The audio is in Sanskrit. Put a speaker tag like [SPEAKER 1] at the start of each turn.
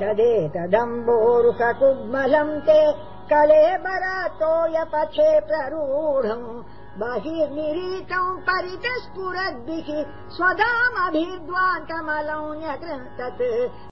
[SPEAKER 1] तदेतदम्बोरुसकुग्मलम् ते कले यपथे प्ररूढम् बहिर्निरीतौ परितस्फुरद्भिः स्वधामभिद्वान्तमलौ न्यकृन्तत्